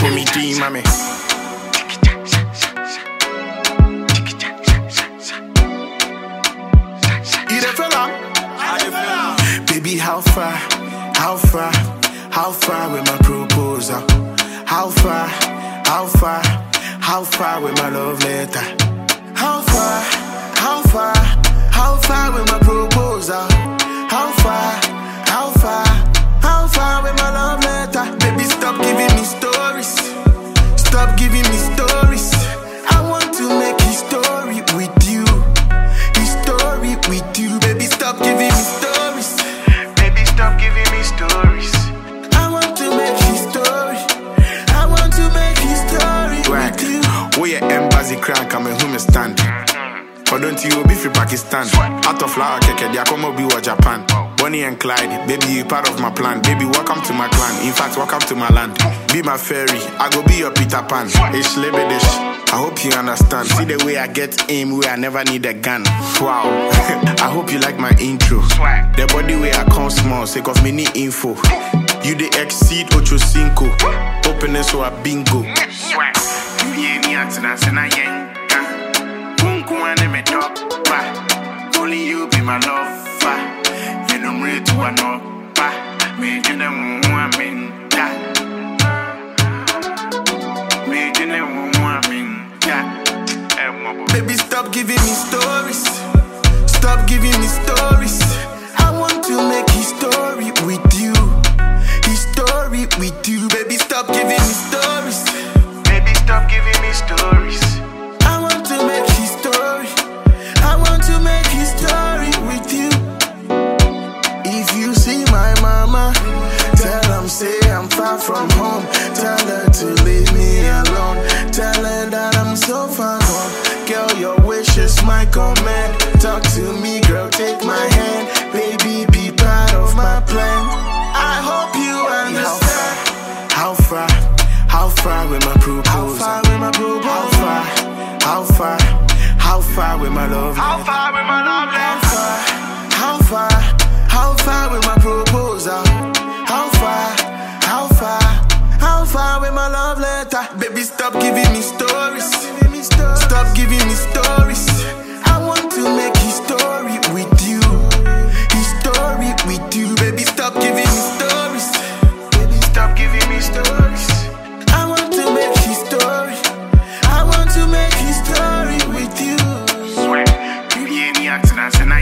Put me D, mommy. Baby, how far, how far, how far with my proposal? How far, how far, how far with my love letter? How far, how far, how far with my proposal? Stop giving me stories. I want to make history with you. History with you. Baby, stop giving me stories. Baby, stop giving me stories. I want to make history. I want to make history with you. We are embassy crank, I'm a human stand. But don't you be free Pakistan? Out of flower keke, they come be wa Japan. Bonnie and Clyde, baby, you part of my plan. Baby, welcome to my clan. In fact, welcome to my land. Be my fairy, I go be your Peter Pan. It's Lebedish. I hope you understand. See the way I get aim, where I never need a gun. Wow. I hope you like my intro. The body where I come small, sake of mini info. You the exceed Ocho Cinco. Open it so a bingo. Only you be my lover. You know me to a no pa. Me. Me da. Baby, stop giving me stories. Stop giving me stories. Far from home. Tell her to leave me alone. Tell her that I'm so far gone. Girl, your wish is my command. Talk to me, girl, take my hand. Baby, be part of my plan. I hope you understand. How far, how far with my proposal? How far with my proposal? How far, how far, how far with my love? How far with my love? Love letter? Baby, stop giving me stories. Stop giving me stories. I want to make history with you. History with you. Baby, stop giving me stories. Baby, stop giving me stories. I want to make history. I want to make history with you. Only you be my lover.